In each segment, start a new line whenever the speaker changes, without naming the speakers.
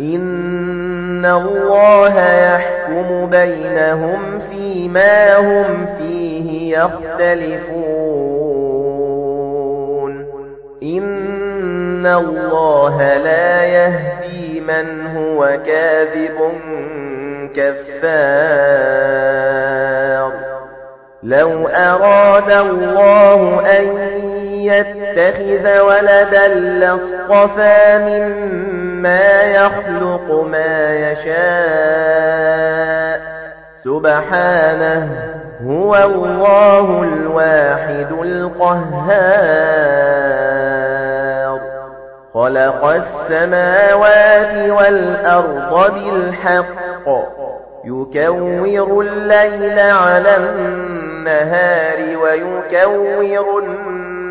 إن الله يحكم بينهم فيما هم فيه يختلفون إن الله لا يهدي من هو كاذب كفار لو أراد الله أن يتخذ ولدا لاصطفى مما يخلق ما يشاء. سبحانه هو الله الواحد القهار. خلق السماوات والأرض بالحق. يكور الليل على النهار ويكور النهار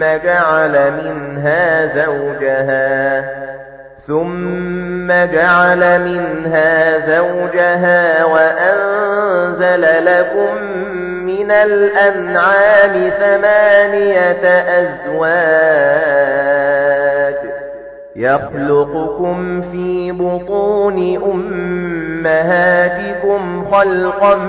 جعل منها زوجها ثم جعل منها زوجها وأنزل لكم من الأنعام ثمانية أزواج يخلقكم في بطون أمهاتكم خلقا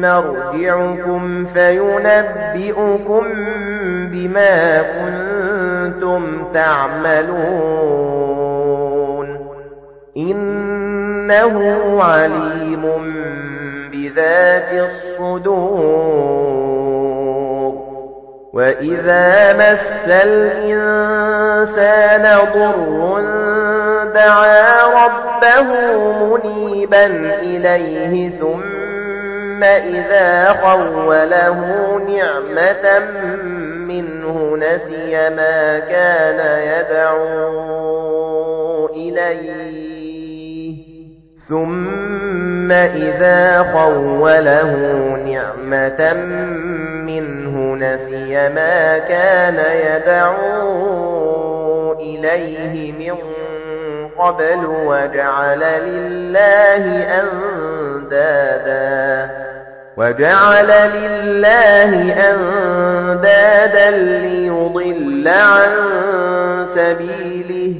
نرجعكم فينبئكم بما كنتم تعملون. إنه عليم بذات الصدور. وإذا مس الإنسان ضر دعا ربه منيبا إليه ثم إذا خوله نعمة منه نسي ما كان يدعو إليه. ثم إذا خوله نعمة منه نسي ما كان يدعو إليه من قبل وجعل لله أندادا. وجعل لله أندادا ليضل عن سبيله.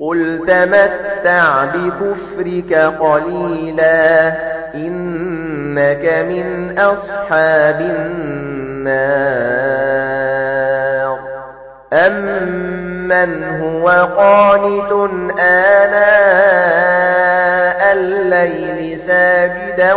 قل تمتع بكفرك قليلا إنك من أصحاب النار. أَمَّنْ هُوَ قَانِتٌ آنَاءَ اللَّيْلِ سَاجِدًا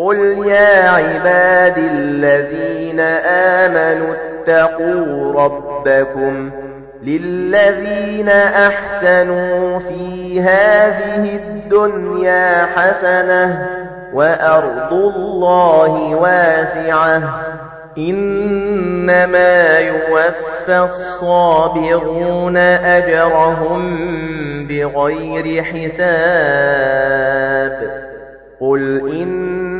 قُلْ يَا عِبَادِي الَّذِينَ آمَنُوا اتَّقُوا رَبَّكُمْ لِلَّذِينَ أَحْسَنُوا فِي هَذِهِ الدُّنْيَا حَسَنَةٌ وَأَرْضُ اللَّهِ وَاسِعَةٌ إِنَّمَا يُوَفَّى الصَّابِرُونَ أَجْرَهُم بِغَيْرِ حِسَابٍ قُلْ إِنِّي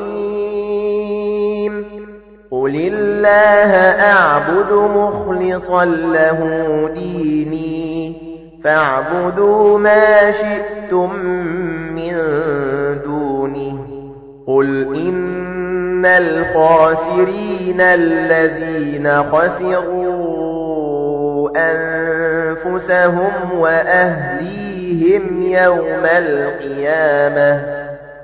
قُلِ اللَّهَ أَعْبُدُ مُخْلِصًا لَّهُ دِينِي فَاعْبُدُوا مَا شِئْتُم مِّن دُونِهِ قُلْ إِنَّ الْخَاسِرِينَ الَّذِينَ خَسِرُوا أَنفُسَهُمْ وَأَهْلِيهِمْ يَوْمَ الْقِيَامَةِ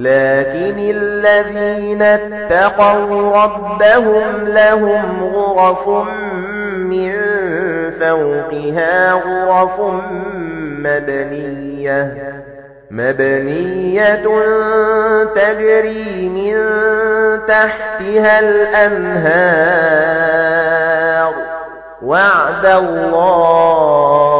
لَكِنِ الَّذِينَ اتَّقَوْا رَبَّهُمْ لَهُمْ غُرَفٌ مِّن فَوْقِهَا غُرَفٌ مَّبْنِيَّةٌ مَبْنِيَّةٌ تَجْرِي مِن تَحْتِهَا الْأَنْهَارُ. وَعْدَ اللَّهِ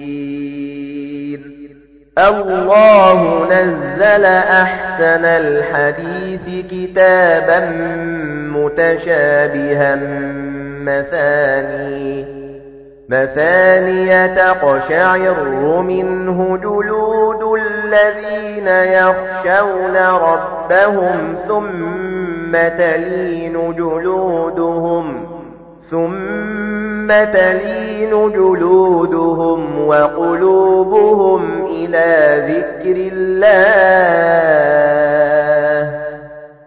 الله نزل أحسن الحديث كتابا متشابها مثاني مثانية تقشعر منه جلود الذين يخشون ربهم ثم تلين جلودهم ثم تلين جلودهم وقلوبهم إلى ذكر الله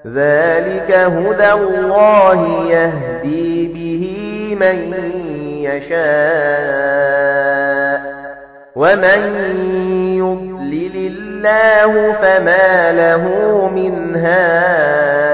ذلك هدى الله يهدي به من يشاء ومن يضلل الله فما له من هاد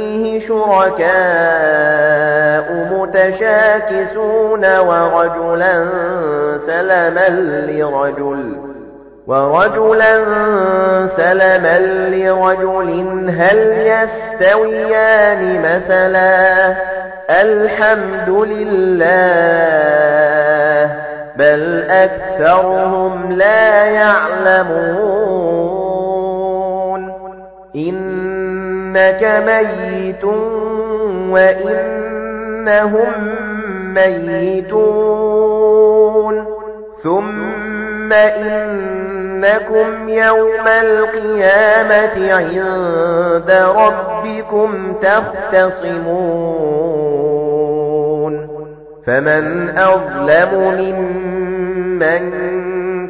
شركاء متشاكسون ورجلا سلما لرجل ورجلا سلما لرجل هل يستويان مثلا الحمد لله بل أكثرهم لا يعلمون إنك ميت وإنهم ميتون. ثم إنكم يوم القيامة عند ربكم تختصمون. فمن أظلم ممن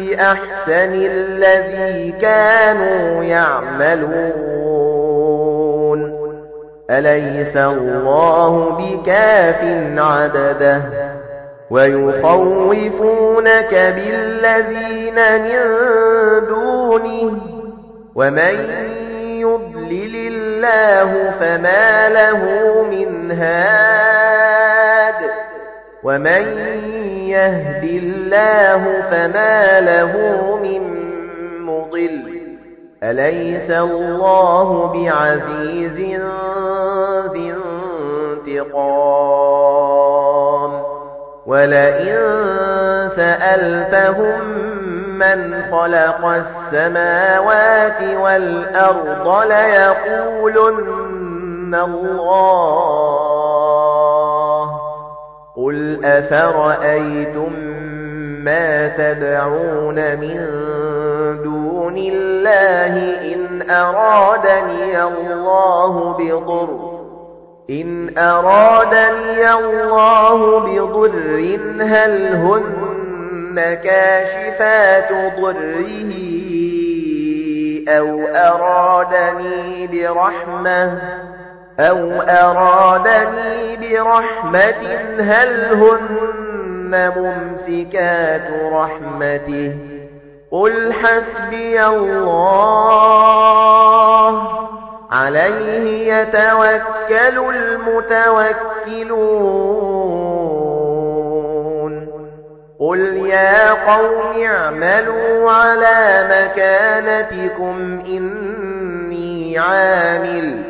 بأحسن الذي كانوا يعملون. أليس الله بكاف عبده ويخوفونك بالذين من دونه. وَمَن يُضْلِلِ اللَّهُ فَمَا لَهُ مِنْ هَادٍ وَمَن يَهْدِ اللَّهُ فَمَا لَهُ مِن مُّضِلٍّ أَلَيْسَ اللَّهُ بِعَزِيزٍ ذِي انتِقَامٍ وَلَئِن سَأَلْتَهُم مَّنْ خَلَقَ السَّمَاوَاتِ وَالْأَرْضَ لَيَقُولُنَّ اللَّهُ قُلْ أَفَرَأَيْتُم مَّا تَدْعُونَ مِن دُونِ اللَّهِ إِنْ أَرَادَنِيَ اللَّهُ بِضُرٍّ إِنْ أَرَادَنِيَ اللَّهُ بِضُرٍّ هَلْ هُنَّ كاشفات ضره أو أرادني برحمة أو أرادني برحمة هل هن ممسكات رحمته قل حسبي الله عليه يتوكل المتوكلون قُلْ يَا قَوْمِ اعْمَلُوا عَلَى مَكَانَتِكُمْ إِنِّي عَامِلٌ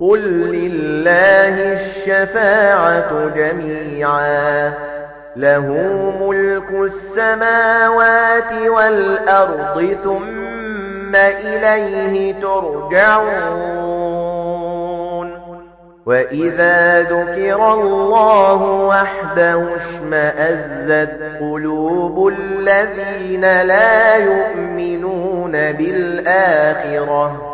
قُلْ لِلَّهِ الشَّفَاعَةُ جَمِيعًا لَهُ مُلْكُ السَّمَاوَاتِ وَالْأَرْضِ ثُمَّ إِلَيْهِ تُرْجَعُونَ وَإِذَا ذُكِرَ اللَّهُ وَحْدَهُ اشْمَأَزَّتْ قُلُوبُ الَّذِينَ لَا يُؤْمِنُونَ بِالْآخِرَةِ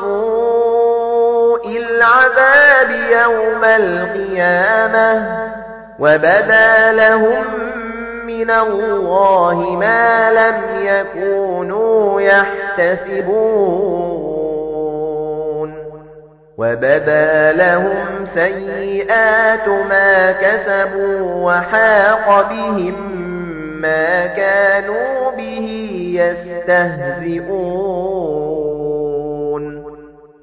سُوءِ الْعَذَابِ يَوْمَ الْقِيَامَةِ وَبَدَا لَهُم مِّنَ اللَّهِ مَا لَمْ يَكُونُوا يَحْتَسِبُونَ وَبَدَا لَهُمْ سَيِّئَاتُ مَا كَسَبُوا وَحَاقَ بِهِم مَّا كَانُوا بِهِ يَسْتَهْزِئُونَ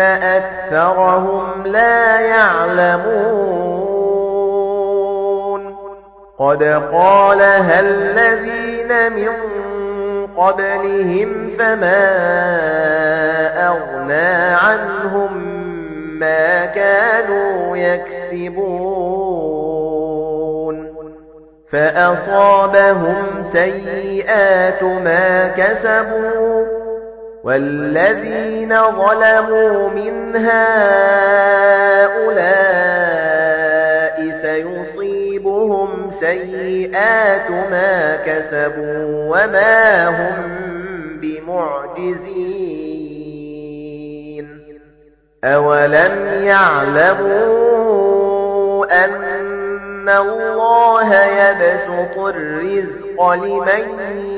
أَكْثَرَهُمْ لَا يَعْلَمُونَ. قَدْ قَالَهَا الَّذِينَ مِنْ قَبْلِهِمْ فَمَا أَغْنَى عَنْهُمْ مَا كَانُوا يَكْسِبُونَ. فَأَصَابَهُمْ سَيِّئَاتُ مَا كَسَبُوا. وَالَّذِينَ ظَلَمُوا مِنْ هَؤُلَاءِ سَيُصِيبُهُمْ سَيِّئَاتُ مَا كَسَبُوا وَمَا هُمْ بِمُعْجِزِينَ. أَوَلَمْ يَعْلَمُوا أَنَّ اللَّهَ يَبْسُطُ الرِّزْقَ لِمَن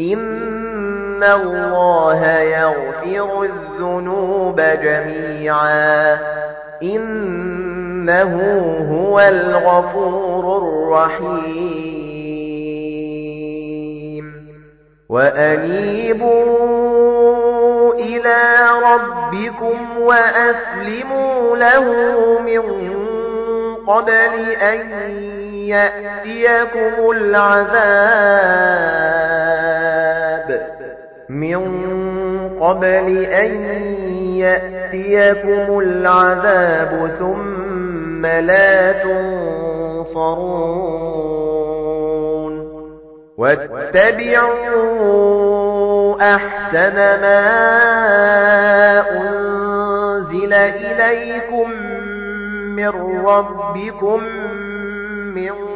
إِنَّ اللَّهَ يَغْفِرُ الذُّنُوبَ جَمِيعًا. إِنَّهُ هُوَ الْغَفُورُ الرَّحِيمُ. وَأَنِيبُوا إِلَى رَبِّكُمْ وَأَسْلِمُوا لَهُ مِنْ قَبْلِ أَنْ يَأْتِيَكُمُ الْعَذَابُ مِنْ قَبْلِ أَنْ يَأْتِيَكُمُ الْعَذَابُ ثُمَّ لَا تُنصَرُونَ. وَاتَّبِعُوا أَحْسَنَ مَا أُنْزِلَ إِلَيْكُمْ مِنْ رَبِّكُمْ مِنْ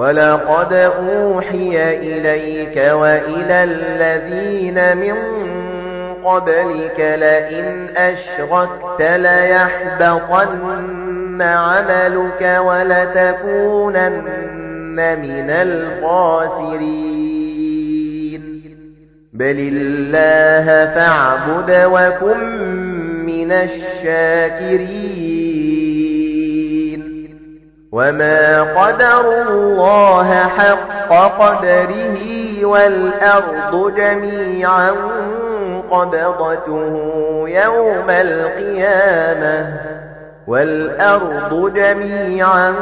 وَلَقَدْ أُوحِيَ إِلَيْكَ وَإِلَى الَّذِينَ مِن قَبْلِكَ لَئِنْ أَشْرَكْتَ لَيَحْبَطَنَّ عَمَلُكَ وَلَتَكُونَنَّ مِنَ الْخَاسِرِينَ. بَلِ اللَّهَ فَاعْبُدْ وَكُن مِّنَ الشَّاكِرِينَ. وَمَا قَدَرُوا اللَّهَ حَقَّ قَدْرِهِ وَالْأَرْضُ جَمِيعًا قَبْضَتُهُ يَوْمَ الْقِيَامَةِ وَالْأَرْضُ جَمِيعًا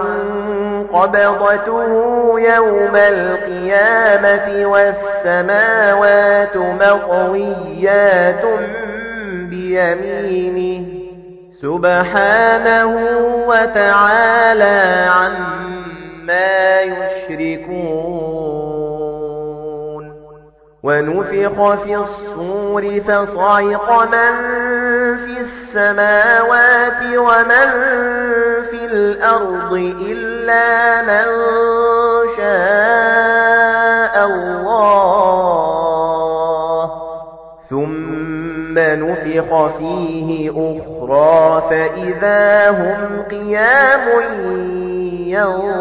قَبْضَتُهُ يَوْمَ الْقِيَامَةِ وَالسَّمَاوَاتُ مَطْوِيَّاتٌ بِيَمِينِهِ سُبْحَانَهُ وَتَعَالَى عَمَّا يُشْرِكُونَ. وَنُفِخَ فِي الصُّورِ فَصَعِقَ مَن فِي السَّمَاوَاتِ وَمَن فِي الْأَرْضِ إِلَّا مَن شَاءَ اللَّهُ. نُفِخَ فِيهِ أُخْرَى أخرى فإذا هم قيام ينظرون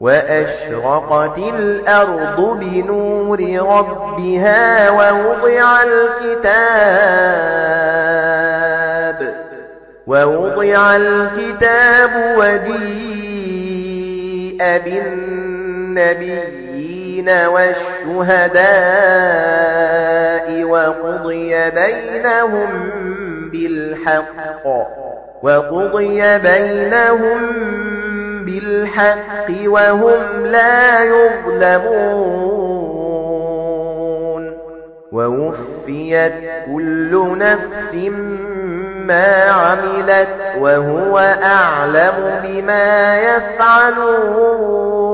وأشرقت الأرض بنور ربها ووضع الكتاب ووضع الكتاب وديء بالنبيين والشهداء وَقُضِيَ بَيْنَهُم بِالْحَقِّ وَقُضِيَ بَيْنَهُم بِالْحَقِّ وَهُمْ لَا يُظْلَمُونَ وَوُفِّيَتْ كُلُّ نَفْسٍ مَا عَمِلَتْ وَهُوَ أَعْلَمُ بِمَا يَفْعَلُونَ.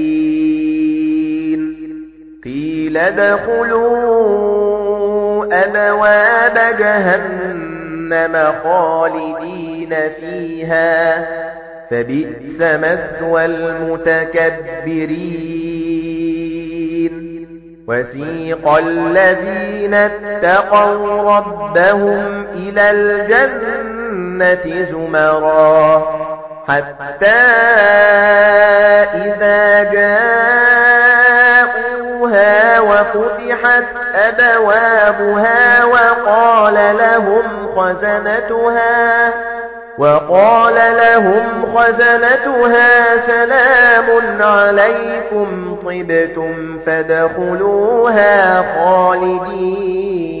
قِيلَ ادْخُلُوا أَبْوَابَ جَهَنَّمَ خَالِدِينَ فِيهَا فَبِئْسَ مَثْوَى الْمُتَكَبِّرِينَ. وَسِيقَ الَّذِينَ اتَّقَوْا رَبَّهُمْ إِلَى الْجَنَّةِ زُمَرًا حَتَّى إِذَا جَاءُوهَا وَفُتِحَتْ أَبْوَابُهَا وَقَالَ لَهُمْ خَزَنَتُهَا وَقَالَ لَهُمْ خَزَنَتُهَا سَلَامٌ عَلَيْكُمْ طِبْتُمْ فَادْخُلُوهَا خَالِدِينَ